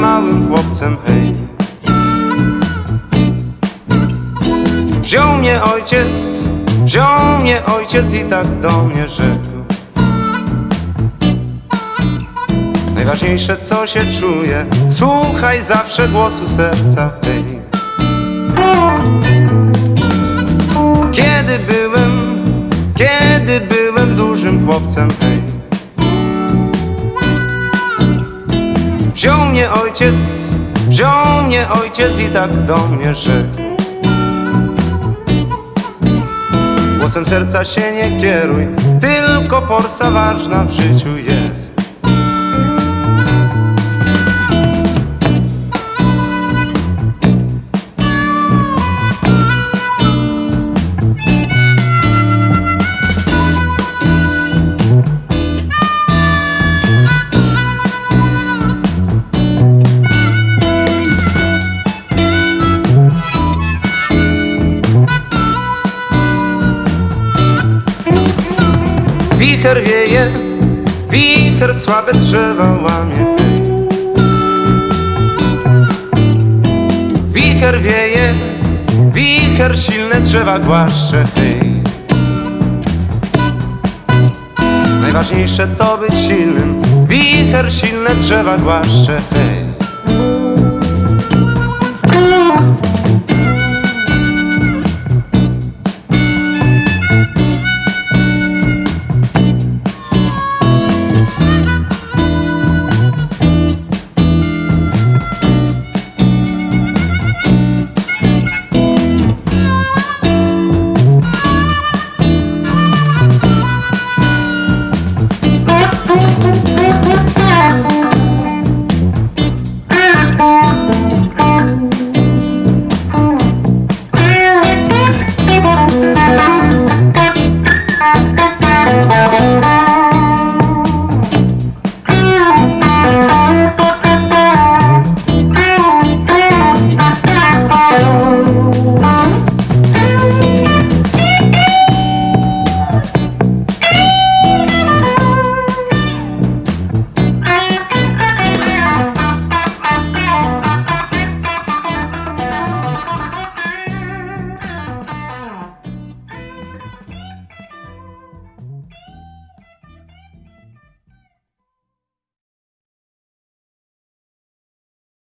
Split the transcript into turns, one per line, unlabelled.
małym chłopcem, hej. Wziął mnie ojciec, wziął mnie ojciec i tak do mnie rzekł. Najważniejsze co się czuje, słuchaj zawsze głosu serca, hej. Wziął mnie ojciec, wziął mnie ojciec i tak do mnie rzekł Głosem serca się nie kieruj, tylko forsa ważna w życiu jest Wicher wieje, wicher słabe drzewa łamie. Wicher wieje, wicher silne drzewa głaszcze hej. Najważniejsze to być silnym, wicher silne drzewa głaszcze hej.